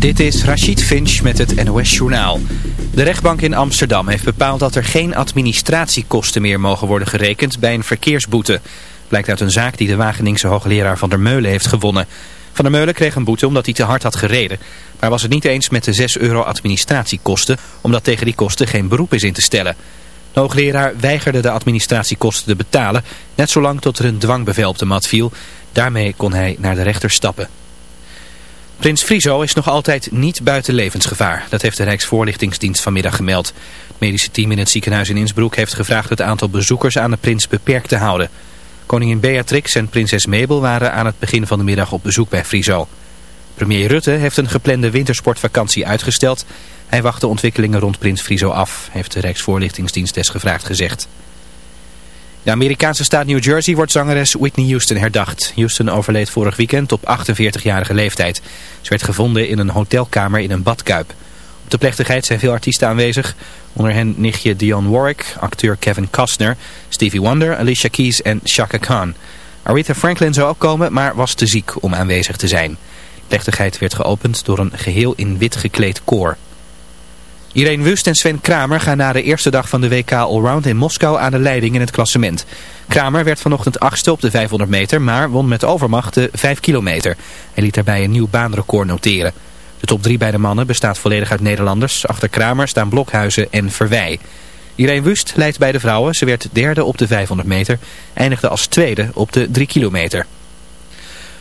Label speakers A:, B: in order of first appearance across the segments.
A: Dit is Rachid Finch met het NOS Journaal. De rechtbank in Amsterdam heeft bepaald dat er geen administratiekosten meer mogen worden gerekend bij een verkeersboete. Blijkt uit een zaak die de Wageningse hoogleraar Van der Meulen heeft gewonnen. Van der Meulen kreeg een boete omdat hij te hard had gereden. Maar was het niet eens met de 6 euro administratiekosten, omdat tegen die kosten geen beroep is in te stellen. De hoogleraar weigerde de administratiekosten te betalen, net zolang tot er een dwangbevel op de mat viel. Daarmee kon hij naar de rechter stappen. Prins Friso is nog altijd niet buiten levensgevaar. Dat heeft de Rijksvoorlichtingsdienst vanmiddag gemeld. Het medische team in het ziekenhuis in Innsbruck heeft gevraagd het aantal bezoekers aan de prins beperkt te houden. Koningin Beatrix en prinses Mabel waren aan het begin van de middag op bezoek bij Friso. Premier Rutte heeft een geplande wintersportvakantie uitgesteld. Hij wacht de ontwikkelingen rond prins Friso af, heeft de Rijksvoorlichtingsdienst desgevraagd gezegd. De Amerikaanse staat New Jersey wordt zangeres Whitney Houston herdacht. Houston overleed vorig weekend op 48-jarige leeftijd. Ze werd gevonden in een hotelkamer in een badkuip. Op de plechtigheid zijn veel artiesten aanwezig. Onder hen nichtje Dionne Warwick, acteur Kevin Costner, Stevie Wonder, Alicia Keys en Chaka Khan. Aretha Franklin zou ook komen, maar was te ziek om aanwezig te zijn. De plechtigheid werd geopend door een geheel in wit gekleed koor. Irene Wust en Sven Kramer gaan na de eerste dag van de WK Allround in Moskou aan de leiding in het klassement. Kramer werd vanochtend achtste op de 500 meter, maar won met overmacht de 5 kilometer. Hij liet daarbij een nieuw baanrecord noteren. De top 3 bij de mannen bestaat volledig uit Nederlanders. Achter Kramer staan Blokhuizen en Verwij. Irene Wust leidt bij de vrouwen. Ze werd derde op de 500 meter, eindigde als tweede op de 3 kilometer.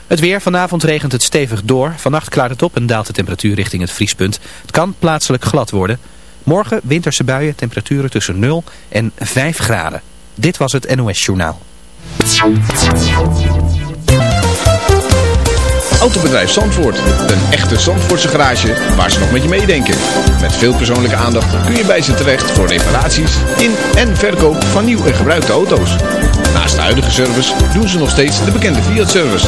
A: Het weer, vanavond regent het stevig door. Vannacht klaart het op en daalt de temperatuur richting het vriespunt. Het kan plaatselijk glad worden. Morgen winterse buien, temperaturen tussen 0 en 5 graden. Dit was het NOS Journaal.
B: Autobedrijf Zandvoort. Een echte Zandvoortse garage waar ze nog met je meedenken. Met veel persoonlijke aandacht kun je bij ze terecht voor reparaties in en verkoop van nieuw en gebruikte auto's. Naast de huidige service doen ze nog steeds de bekende Fiat-service.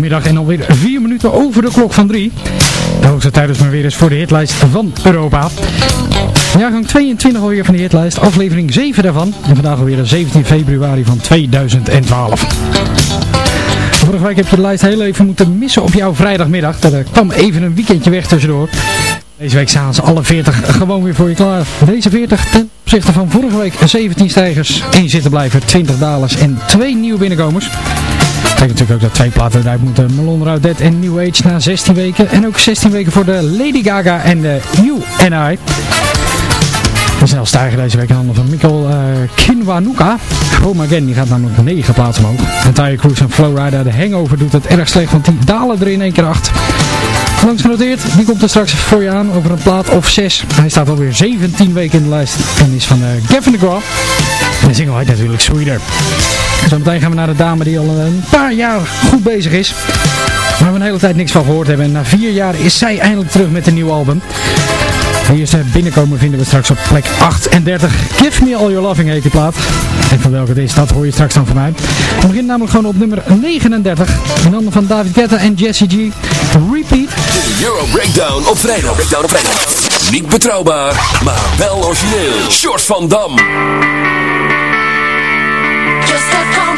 C: Vrijdagmiddag en alweer vier minuten over de klok van drie. De hoogste tijd maar weer eens voor de hitlijst van Europa. Jaargang 22 alweer van de hitlijst, aflevering 7 daarvan. En vandaag alweer de 17 februari van 2012. Vorige week heb je de lijst heel even moeten missen op jouw vrijdagmiddag. Er kwam even een weekendje weg tussendoor. Deze week staan ze alle 40 gewoon weer voor je klaar. Deze 40 ten opzichte van vorige week 17 stijgers, 1 zittenblijver, 20 dalers en 2 nieuwe binnenkomers. Dat betekent natuurlijk ook dat twee platen eruit moeten. Malone Raudet en New Age na 16 weken. En ook 16 weken voor de Lady Gaga en de You and I. En snel stijgen deze week in handen van Mikkel uh, Kinwanuka. Home Again, die gaat namelijk 9 plaatsen omhoog. En Tyre Cruise en Flowrider, de Hangover, doet het erg slecht, want die dalen er in één keer 8. Langs genoteerd, die komt er straks voor je aan over een plaat of 6. Hij staat alweer 17 weken in de lijst en is van uh, Gavin DeGraw. De zingen heet natuurlijk Sweeter. Zometeen gaan we naar de dame die al een paar jaar goed bezig is. Waar we een hele tijd niks van gehoord hebben. En na vier jaar is zij eindelijk terug met een nieuw album.
D: Hier ze eh, binnenkomen vinden we straks op plek 38. Give Me All Your Loving heet die plaat. En van welke het is, dat hoor je straks dan van mij. We beginnen namelijk gewoon op nummer 39. In handen van David Guetta en Jesse G. Repeat.
E: De Euro Breakdown op vrijdag. Breakdown op vrijdag. Niet betrouwbaar, maar wel origineel. George van Dam.
C: so
D: cold.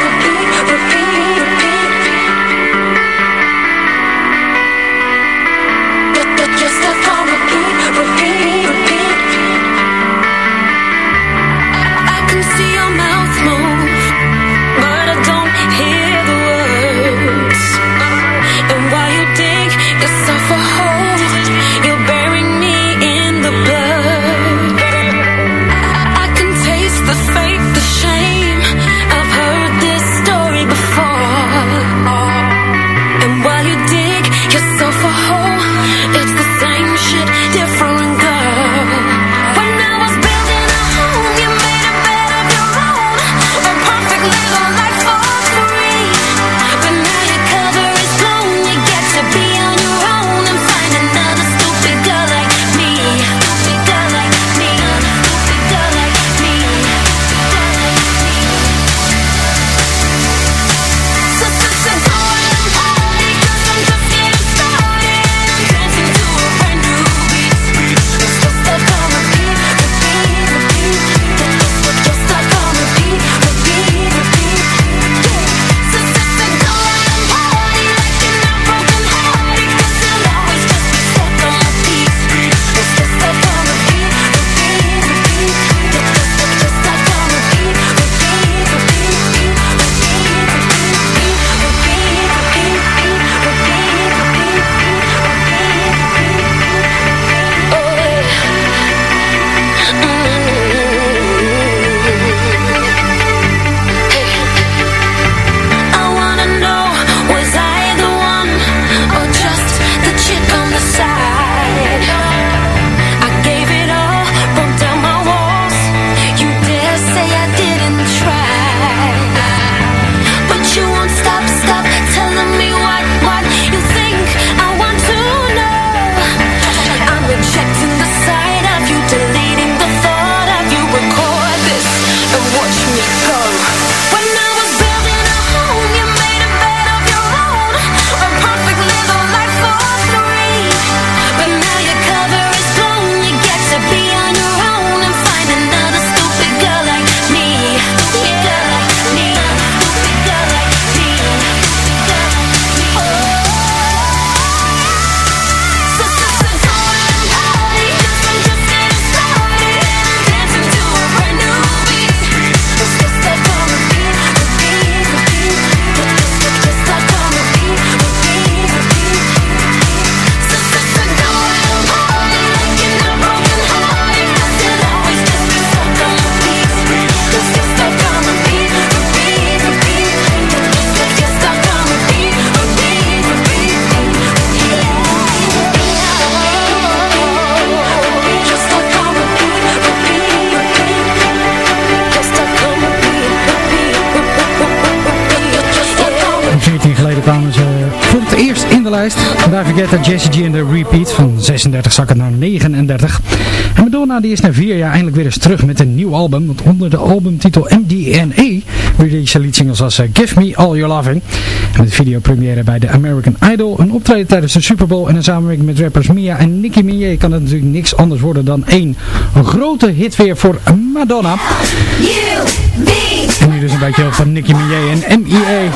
D: 30, Jesse G en de repeat. Van 36 zakken naar 39. En Madonna die is na vier jaar eindelijk weer eens terug met een nieuw album. Want onder de albumtitel MDNE release lead singles als eh, Give Me All Your Loving. En met videopremier bij de American Idol. Een optreden tijdens de Super Bowl en een samenwerking met rappers Mia en Nicki Minaj. Kan het natuurlijk niks anders worden dan één grote hit weer voor Madonna.
C: You, me.
D: En nu dus een beetje van Nicki Minaj en M.I.A.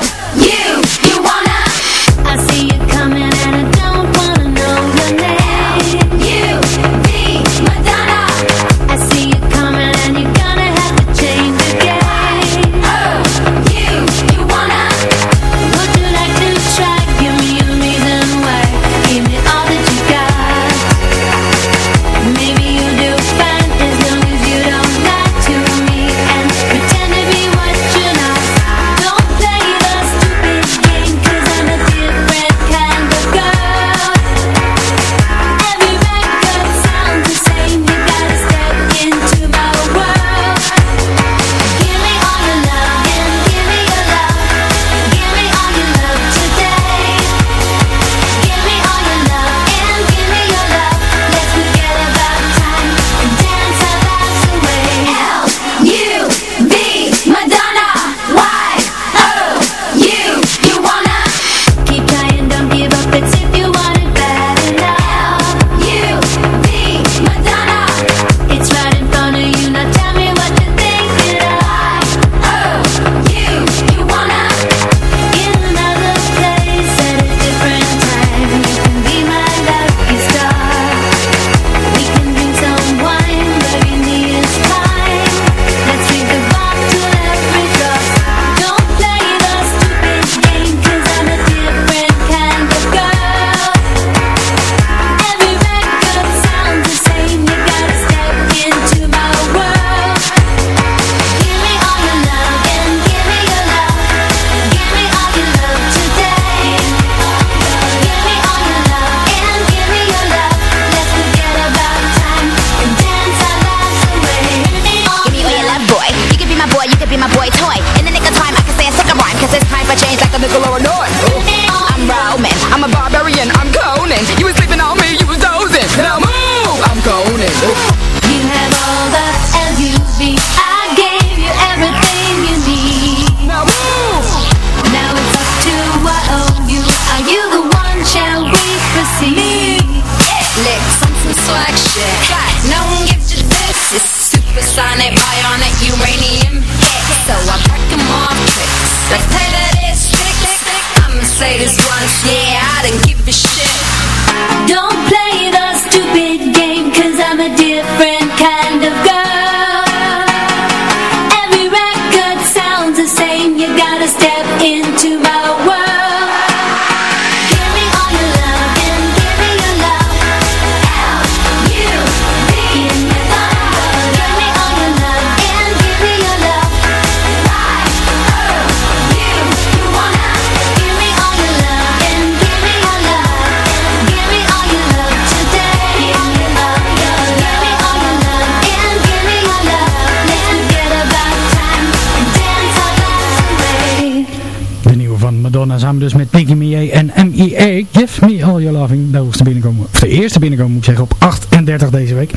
D: binnenkomen moet ik zeggen, op 38 deze week.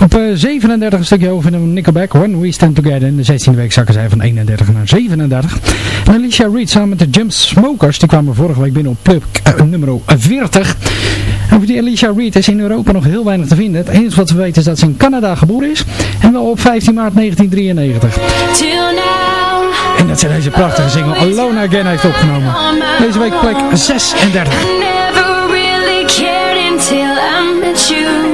D: Op 37 eh, een stukje over in Nickelback, When We Stand Together. In de 16e week zakken zij van 31 naar 37. En Alicia Reed samen met de Jump Smokers, die kwamen vorige week binnen op plek uh, nummer 40. En voor die Alicia Reed is in Europa nog heel weinig te vinden. Het enige wat we weten is dat ze in Canada geboren is. En wel op 15 maart 1993. En dat ze deze prachtige single Alone Again heeft opgenomen. Deze week plek 36. I met you.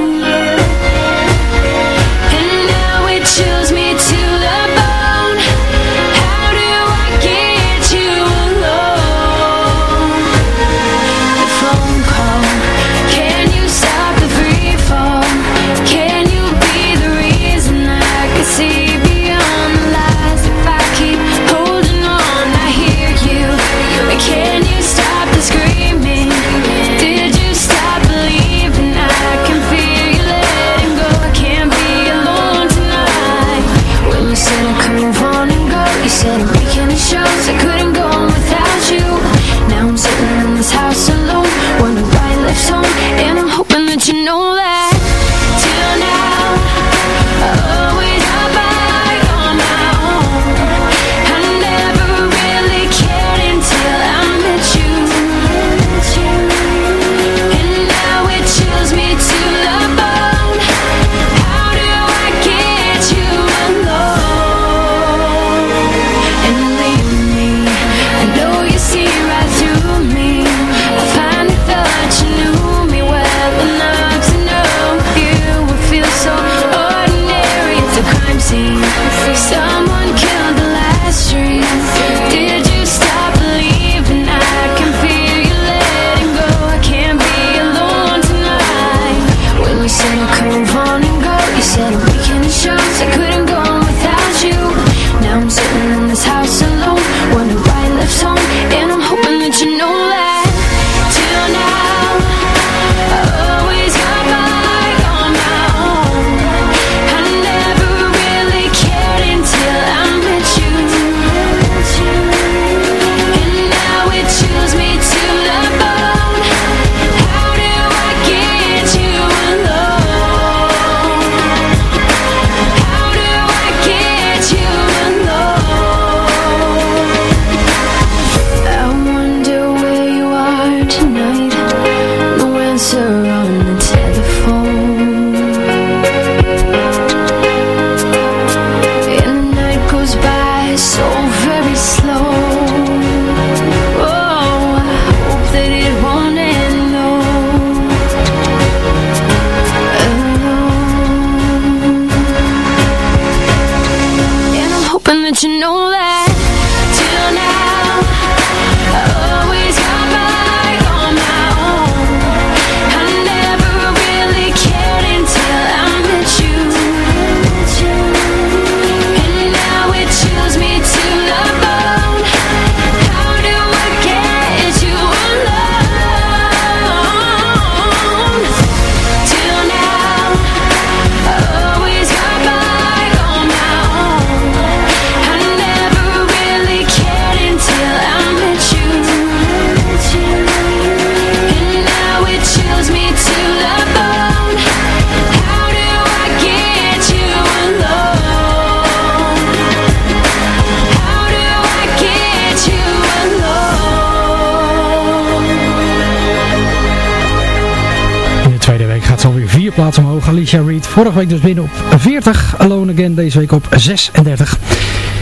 D: Vorige week dus binnen op 40. Alone Again deze week op 36.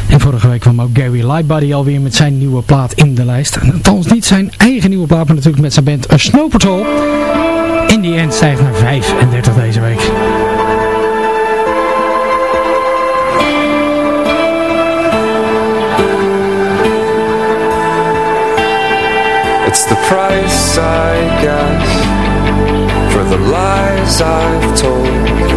D: En vorige week kwam ook Gary Lightbody alweer met zijn nieuwe plaat in de lijst. Althans niet zijn eigen nieuwe plaat, maar natuurlijk met zijn band A Snow Patrol. In die end stijgt naar 35 deze week. It's the price I guess the lies I've told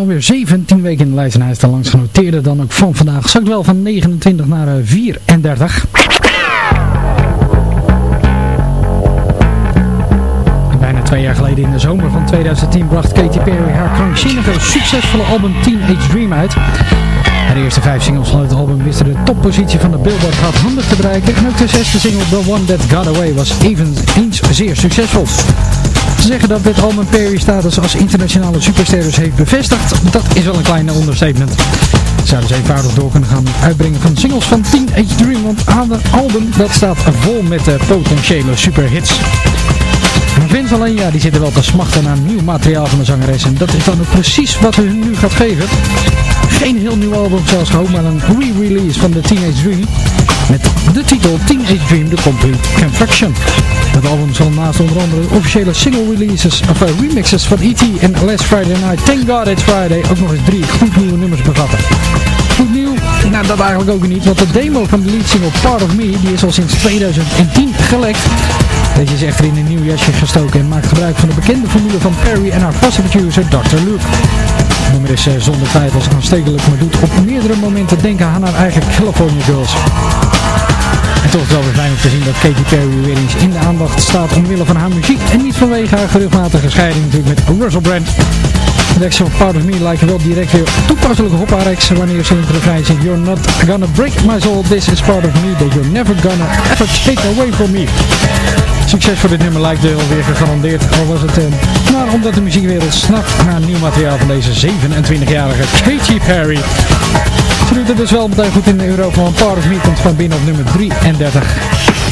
C: alweer 17 weken in de lijst en hij is dan langs genoteerde dan ook van vandaag. Zakt wel van 29 naar 34. Bijna twee jaar geleden in de zomer van 2010 bracht Katy Perry haar krankzinnige, succesvolle album Teenage Dream uit. De eerste vijf singles van het album wisten de toppositie van de Billboard Hot 100 te bereiken. En ook de zesde single The One That Got Away was eveneens zeer succesvol. Te zeggen dat dit album Perry status als internationale superster dus heeft bevestigd, dat is wel een kleine understatement. Ze zouden dus eenvoudig door kunnen gaan uitbrengen van singles van Teenage Dream, want aan het album dat staat vol met de potentiële superhits. Vince alleen, ja, die zitten wel te smachten naar nieuw materiaal van de zangeres. En dat is dan ook precies wat ze nu gaat geven. Geen heel nieuw album zoals gehoopt, maar een re-release van de Teenage Dream. Met de titel Teenage Dream The Complete Construction. Het album zal naast onder andere officiële single releases, of uh, remixes van E.T. en Last Friday Night, Thank God It's Friday, ook nog eens drie goed nieuwe nummers bevatten. Goed nieuw? Nou, dat eigenlijk ook niet, want de demo van de lead single Part of Me, die is al sinds 2010 gelekt. Deze is echter in een nieuw jasje gestoken en maakt gebruik van de bekende formule van Perry en haar vaste producer Dr. Luke. Het nummer is uh, zonder twijfels aanstekelijk, maar doet op meerdere momenten denken aan haar eigen California Girls. En toch wel weer fijn om te zien dat Katy Perry weer eens in de aandacht staat omwille van haar muziek. En niet vanwege haar geruchtmatige scheiding natuurlijk met Russell Brand. De ex van Part of Me lijkt wel direct weer toepasselijk op haar ex wanneer ze in het refrein You're not gonna break my soul, this is part of me that you're never gonna ever take away from me. Succes voor dit nummer lijkt wel weer gegarandeerd, al was het eh, maar omdat de muziekwereld snapt naar nieuw materiaal van deze 27-jarige Katy Perry. Ze doet het dus wel meteen goed in de Europa, want Part of Me komt van binnen op nummer 3 en 38.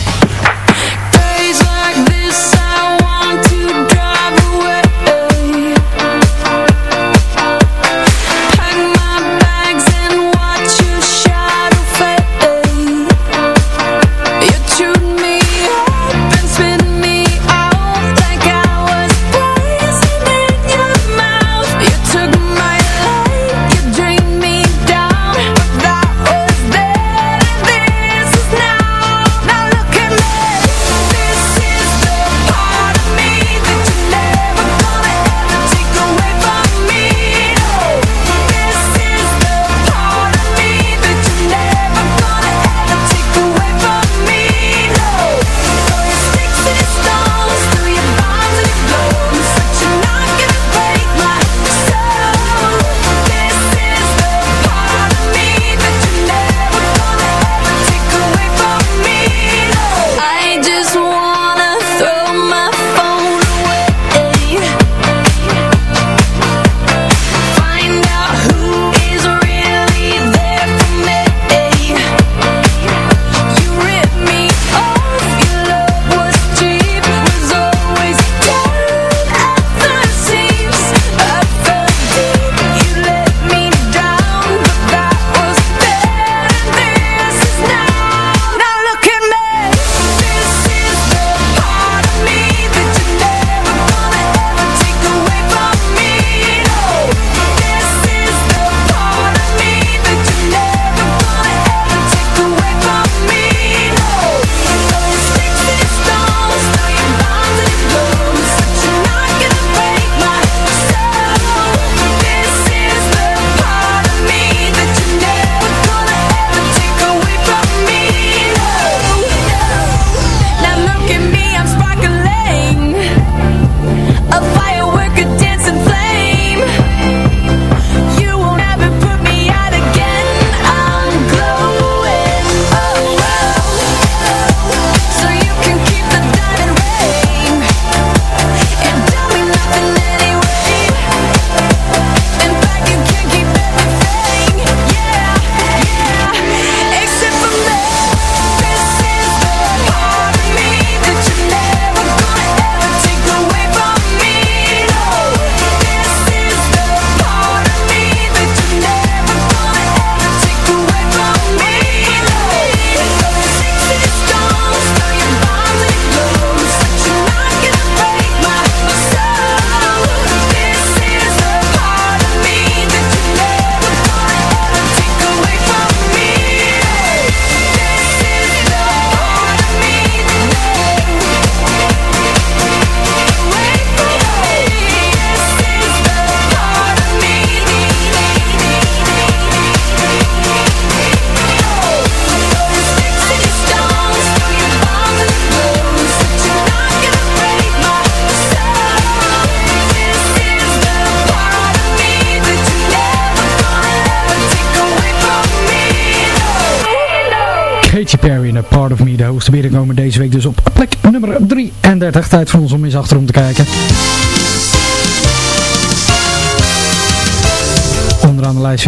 C: Binnenkomen deze week dus op plek nummer 33. Tijd voor ons om eens achterom te kijken.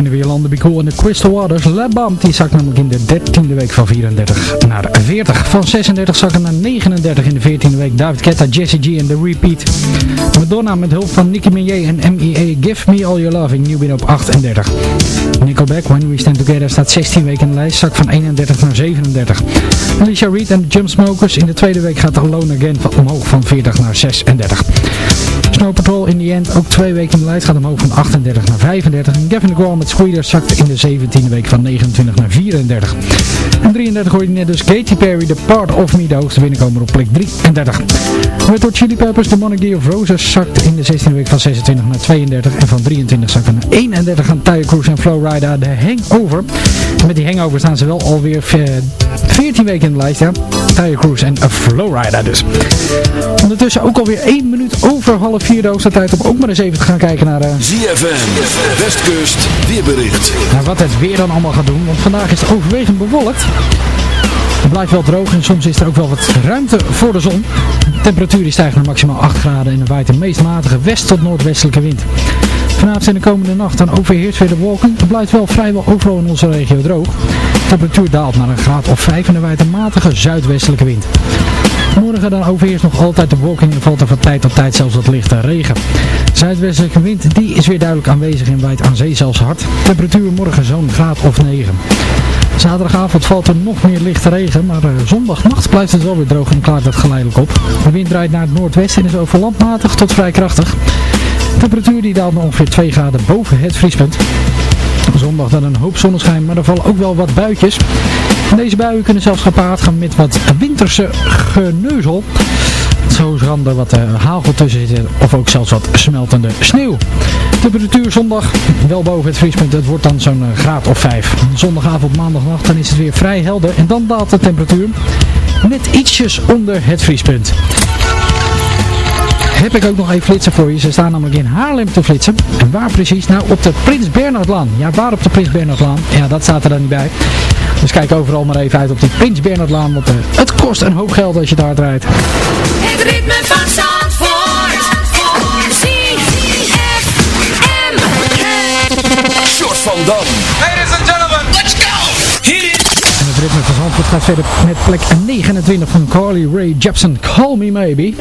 C: Vinden we Jolande Be en de Crystal Waters. La die zakt namelijk in de 13e week van 34 naar 40. Van 36 zakken naar 39 in de 14e week. David Guetta, Jesse G en The Repeat. Madonna met hulp van Nicki Minaj en MEA. Give Me All Your Loving, nieuw binnen op 38. Nickelback, When We Stand Together, staat 16 weken in de lijst. Zak van 31 naar 37. Alicia Reed en The Jumpsmokers. In de tweede week gaat Alone Again omhoog van 40 naar 36. Snow Patrol in the End, ook twee weken in de lijst, gaat omhoog van 38 naar 35. En Gavin DeGraw met Squeeder zakt in de 17e week van 29 naar 34. En 33 hoorde je net dus Katy Perry, The Part of Me, de hoogste binnenkomer op plek 33. Met door Chili Peppers, The Monarchy of Roses zakt in de 16e week van 26 naar 32. En van 23 zakken naar 31 gaan Tyre Cruise en Flowrider de Hangover. En met die Hangover staan ze wel alweer 14 weken in de lijst, ja. Tyre Cruise en Flowrider dus. Ondertussen ook alweer 1 minuut over half 4 de hoogste tijd om ook maar eens even te gaan kijken naar... Uh...
E: ZFM, Westkust, weerbericht.
C: Nou, wat het weer dan allemaal gaat doen, want vandaag is het overwegend bewolkt. Het blijft wel droog en soms is er ook wel wat ruimte voor de zon. De temperatuur stijgt naar maximaal 8 graden en er waait een meest matige west- tot noordwestelijke wind. Vanavond en de komende nacht dan overheerst weer de wolken. Het blijft wel vrijwel overal in onze regio droog. De temperatuur daalt naar een graad of 5 en er waait een matige zuidwestelijke wind. Morgen dan overheerst nog altijd de wolking en valt er van tijd tot tijd zelfs wat lichte regen. Zuidwestelijke wind die is weer duidelijk aanwezig en waait aan zee zelfs hard. Temperatuur morgen zo'n graad of 9. Zaterdagavond valt er nog meer lichte regen, maar uh, zondagnacht blijft het wel weer droog en klaart het geleidelijk op. De wind draait naar het noordwesten en is over landmatig tot vrij krachtig. Temperatuur die daalt naar ongeveer 2 graden boven het vriespunt. Zondag dan een hoop zonneschijn, maar er vallen ook wel wat buitjes. Deze buien kunnen zelfs gepaard gaan met wat winterse geneuzel. Zo kan wat uh, hagel tussen zitten of ook zelfs wat smeltende sneeuw. Temperatuur zondag wel boven het vriespunt. Het wordt dan zo'n graad of 5. Zondagavond, maandagnacht dan is het weer vrij helder. En dan daalt de temperatuur net ietsjes onder het vriespunt heb ik ook nog even flitsen voor je. Ze staan namelijk in Haarlem te flitsen. En waar precies? Nou, op de Prins Bernhardlaan. Ja, waar op de Prins Bernhardlaan? Ja, dat staat er dan niet bij. Dus kijk overal maar even uit op die Prins Bernhardlaan. Want uh, het kost een hoop geld als je daar rijdt.
D: Het ritme van Zandvoort. ZFM.
E: Short van Dam.
F: Ladies and gentlemen, let's go. Hit it.
C: En het ritme van Zandvoort gaat verder met plek 29 van Carly Rae Jepsen. Call Me Maybe.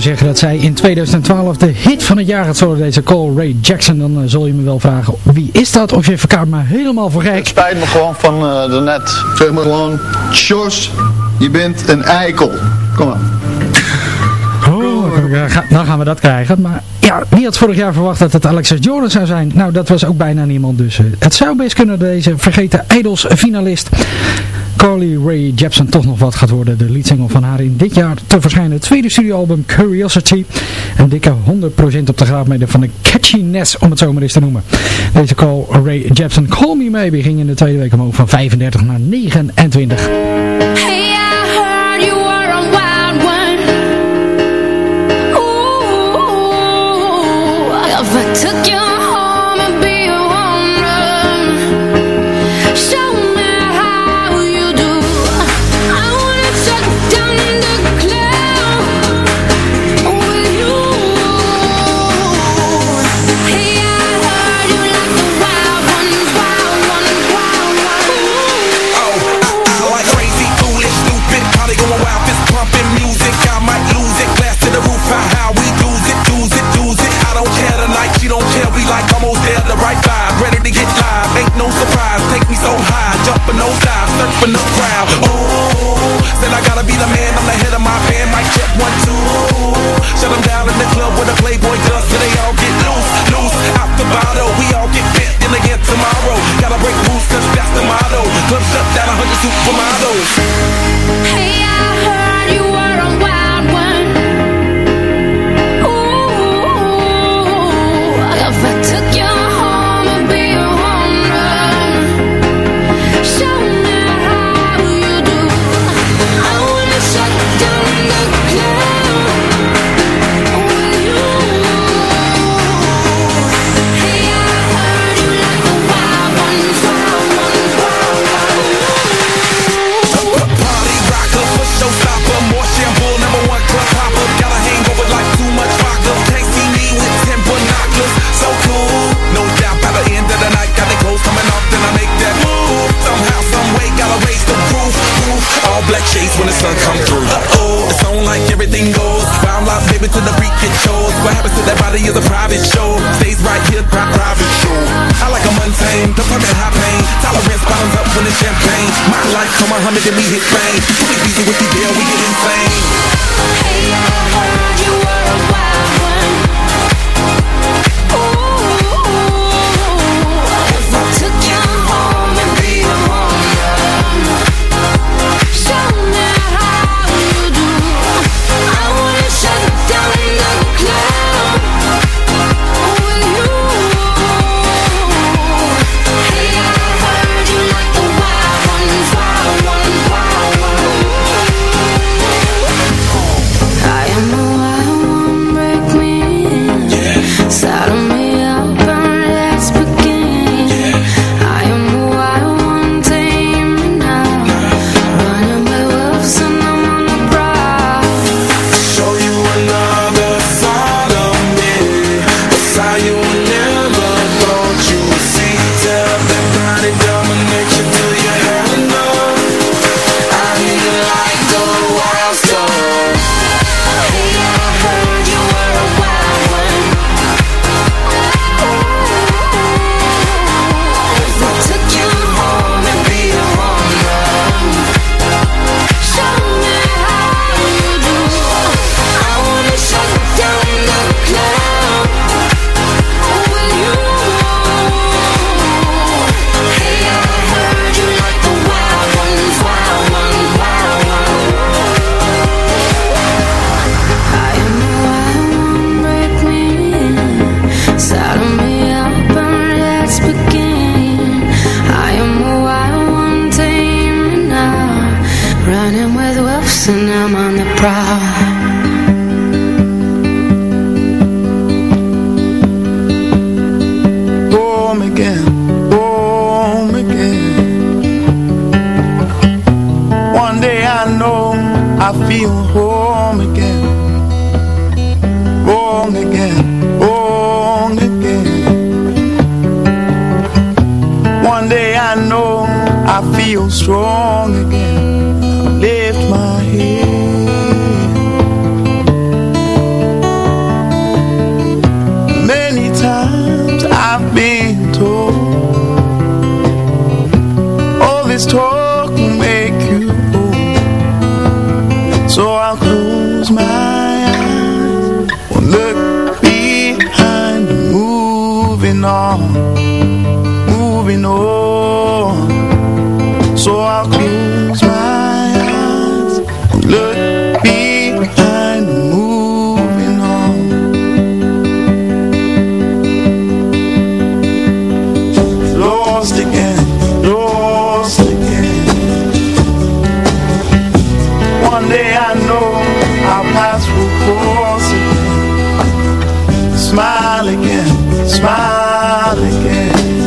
C: Zou zeggen dat zij in 2012 de hit van het jaar gaat worden, deze Call Ray Jackson, dan uh, zul je me wel vragen wie is dat? Of je verkaart me helemaal voor gek. Het
G: spijt me gewoon van uh, de net. Zeg me gewoon, Sjors, je bent een eikel. Kom maar.
C: Oh, dan gaan we dat krijgen. Maar wie had vorig jaar verwacht dat het Alexis Jordan zou zijn? Nou, dat was ook bijna niemand. Dus uh, het zou best kunnen deze vergeten Idols finalist Carly Ray Jepsen toch nog wat gaat worden. De leadsingle van haar in dit jaar te verschijnen tweede studioalbum Curiosity. Een dikke 100% op de graadmeter van de catchiness, om het zo maar eens te noemen. Deze Carly Ray Jepsen, Call Me Maybe, ging in de tweede week omhoog van 35 naar 29. Hey.
D: took
H: surfing the crowd. Ooh, said I gotta be the man, I'm the head of my band. Mic check one, two. Shut them down in the club with a Playboy does, so they all get loose, loose. Out the bottle, we all get bent in again tomorrow. Gotta break rules, that's the motto. Club shut down, 100 supermodels. Hey. One day I know our paths will
I: cross. Smile again, smile again.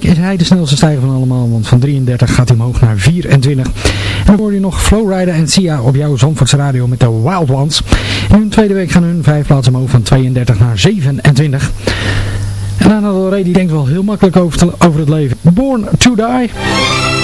I: is hij de snelste stijger van allemaal, want van 33 gaat hij omhoog naar 24. En dan hoor je nog Flowrider en Sia op jouw Zandvoorts Radio met de Wild Ones. In hun tweede week gaan hun vijf plaatsen omhoog van 32 naar 27. En Anna Del Rey die denkt wel heel makkelijk over het leven. Born to Die.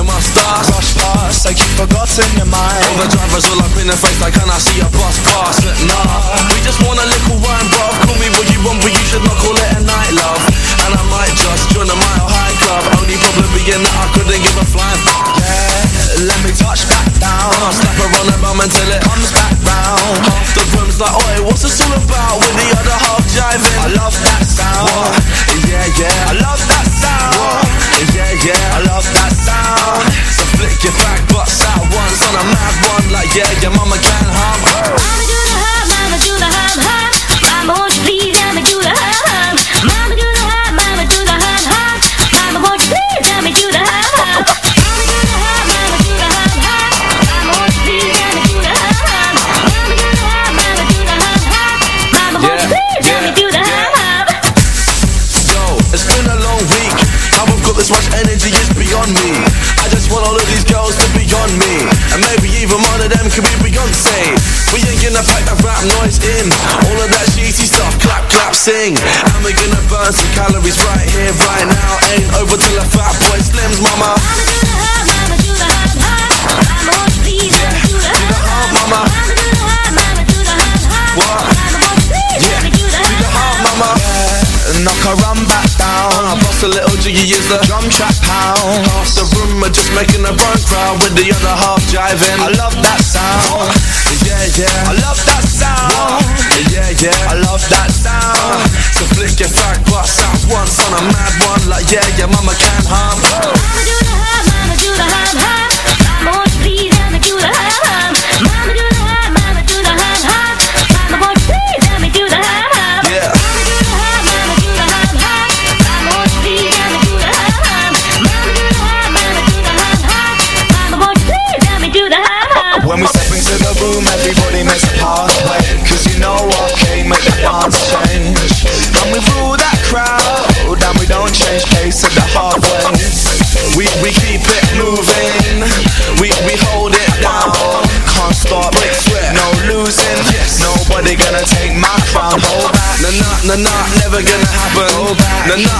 J: We
K: enter if you must start. Rush past, like you've forgotten your mind. All the drivers all up in the face, like can I see a bus pass? Nah, we just want a little wine, bruv. Call me what you want, but you should not call it a night, love. And I might just join a mile high club. Only problem being that I couldn't give a flying. Yeah, let me touch back down. I'll slap her on the bum until it comes back round. Half the room's like, oi, what's this all about? With the other half jiving. I love that sound. Yeah, yeah. I love that sound. Yeah, yeah. I your back butts out once on a mad one. Like, yeah, your mama can hum. That noise in. All of that cheesy stuff, clap, clap, sing. And we're gonna burn some calories right here, right now. Ain't over till a fat boy slims, mama.
J: Mama do the. Mama won't you please let me do the hum, hum.
K: Mama.
J: Mama do the mama do the.
K: What?
J: Mama won't you please let me do the
K: mama. Knock her run back down. I bust a little jiggy, use the drum track pound. Half the room are just making a run crowd with the other half jiving. I love that sound. Yeah, yeah. I love that sound. Yeah, yeah. I love that sound. So flick your fat butts out once on a mad one. Like, yeah, yeah, mama can hum.
J: Mama do the hum, mama do the hum.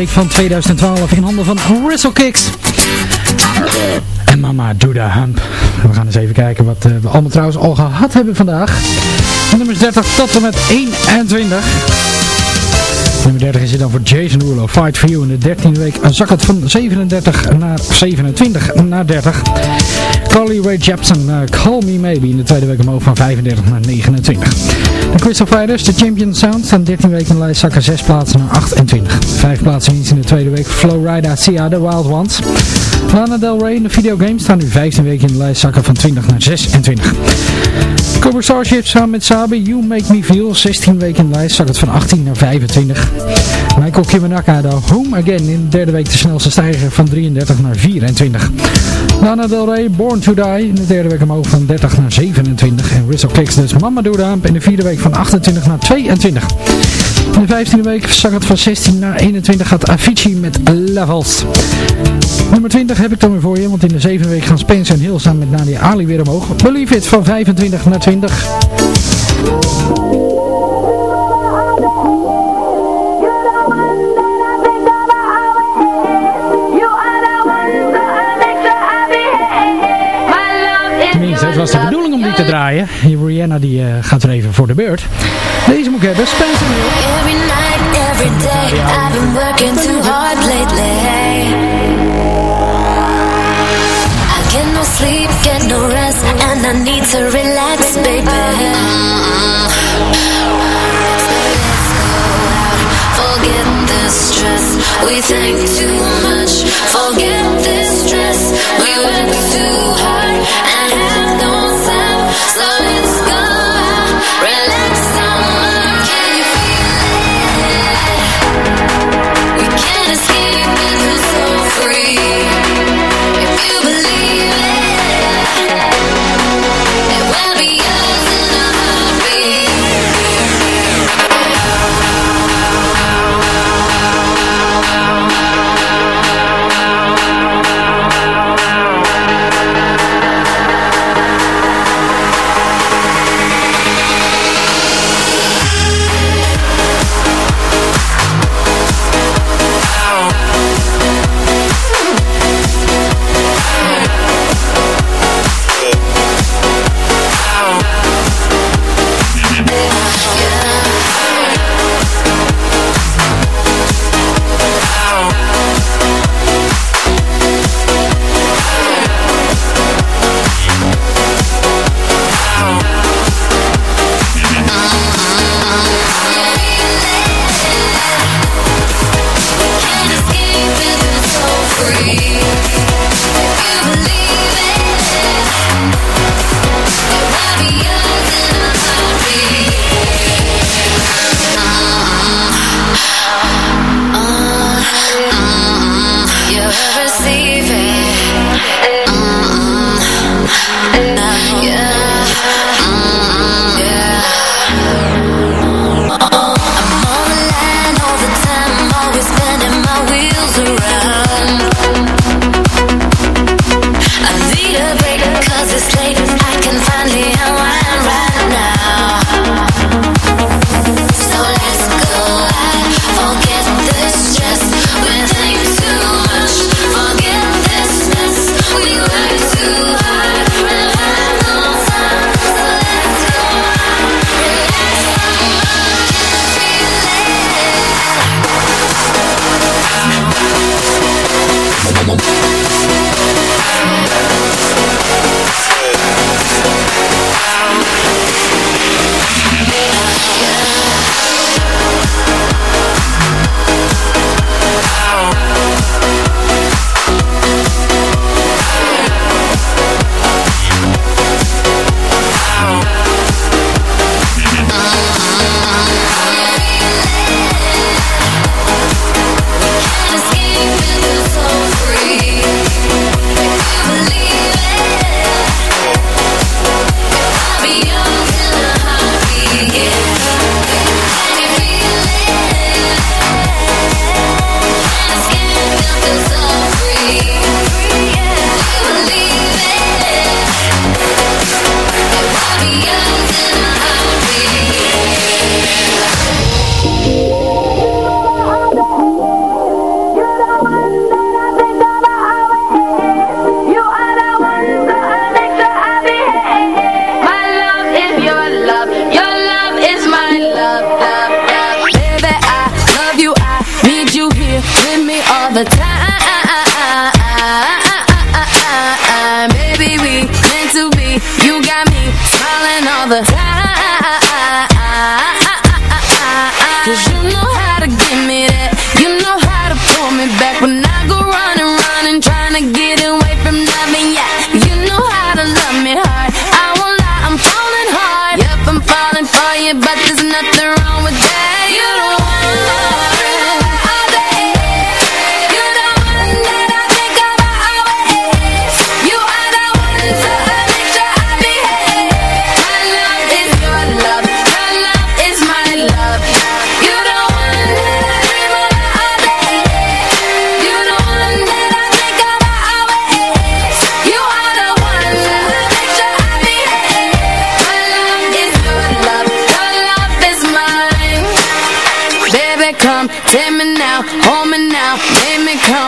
C: Week van 2012 in handen van Wrestle Kicks. En Mama Do The Hump. We gaan eens even kijken wat uh, we allemaal trouwens al gehad hebben vandaag. Nummers 30 tot en met 21. Nummer 30 is het dan voor Jason Derulo. Fight For You. In de 13e week zak het van 37 naar 27 naar 30. Carly Ray Jepsen, uh, Call Me Maybe. In de tweede week omhoog van 35 naar 29. De Crystal Fighters, de Champion Sound, staan 13 weken in de lijst, zakken 6 plaatsen naar 28. 5 plaatsen winst in de tweede week. Flowrider Sia, The Wild Ones. Lana Del Rey in de videogame staan nu 15 weken in de lijst, zakken van 20 naar 26. Cobra Starship samen met Sabi, You Make Me Feel, 16 weken in de lijst, zak het van 18 naar 25. Michael Kimanaka, de Home Again, in de derde week de snelste stijger van 33 naar 24. Lana Del Rey, Born to Die, in de derde week omhoog van 30 naar 27. En Whistle Kicks dus Mama Do Hump in de vierde week van 28 naar 22. In de 15e week zak het van 16 naar 21 gaat Avicii met Levels. Nummer 20 heb ik dan weer voor je, want in de zevende week gaan Spencer en Hill staan met Nadia Ali weer omhoog. Believe It van 25 naar 20. Het was de bedoeling om die te draaien. Rihanna die uh, gaat er even voor de beurt. Deze moet ik hebben, Spencer.
D: Every night, every day, I've been working too hard lately. I get no sleep, get no rest, and I need to relax, baby. Forget the stress, we think too much. Forget this stress, we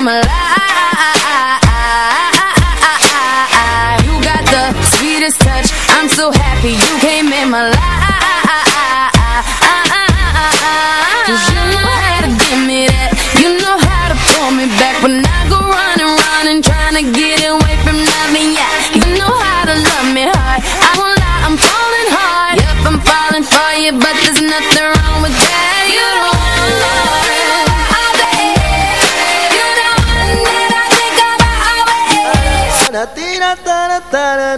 D: I'm alive. You got the sweetest touch. I'm so happy you came in my life.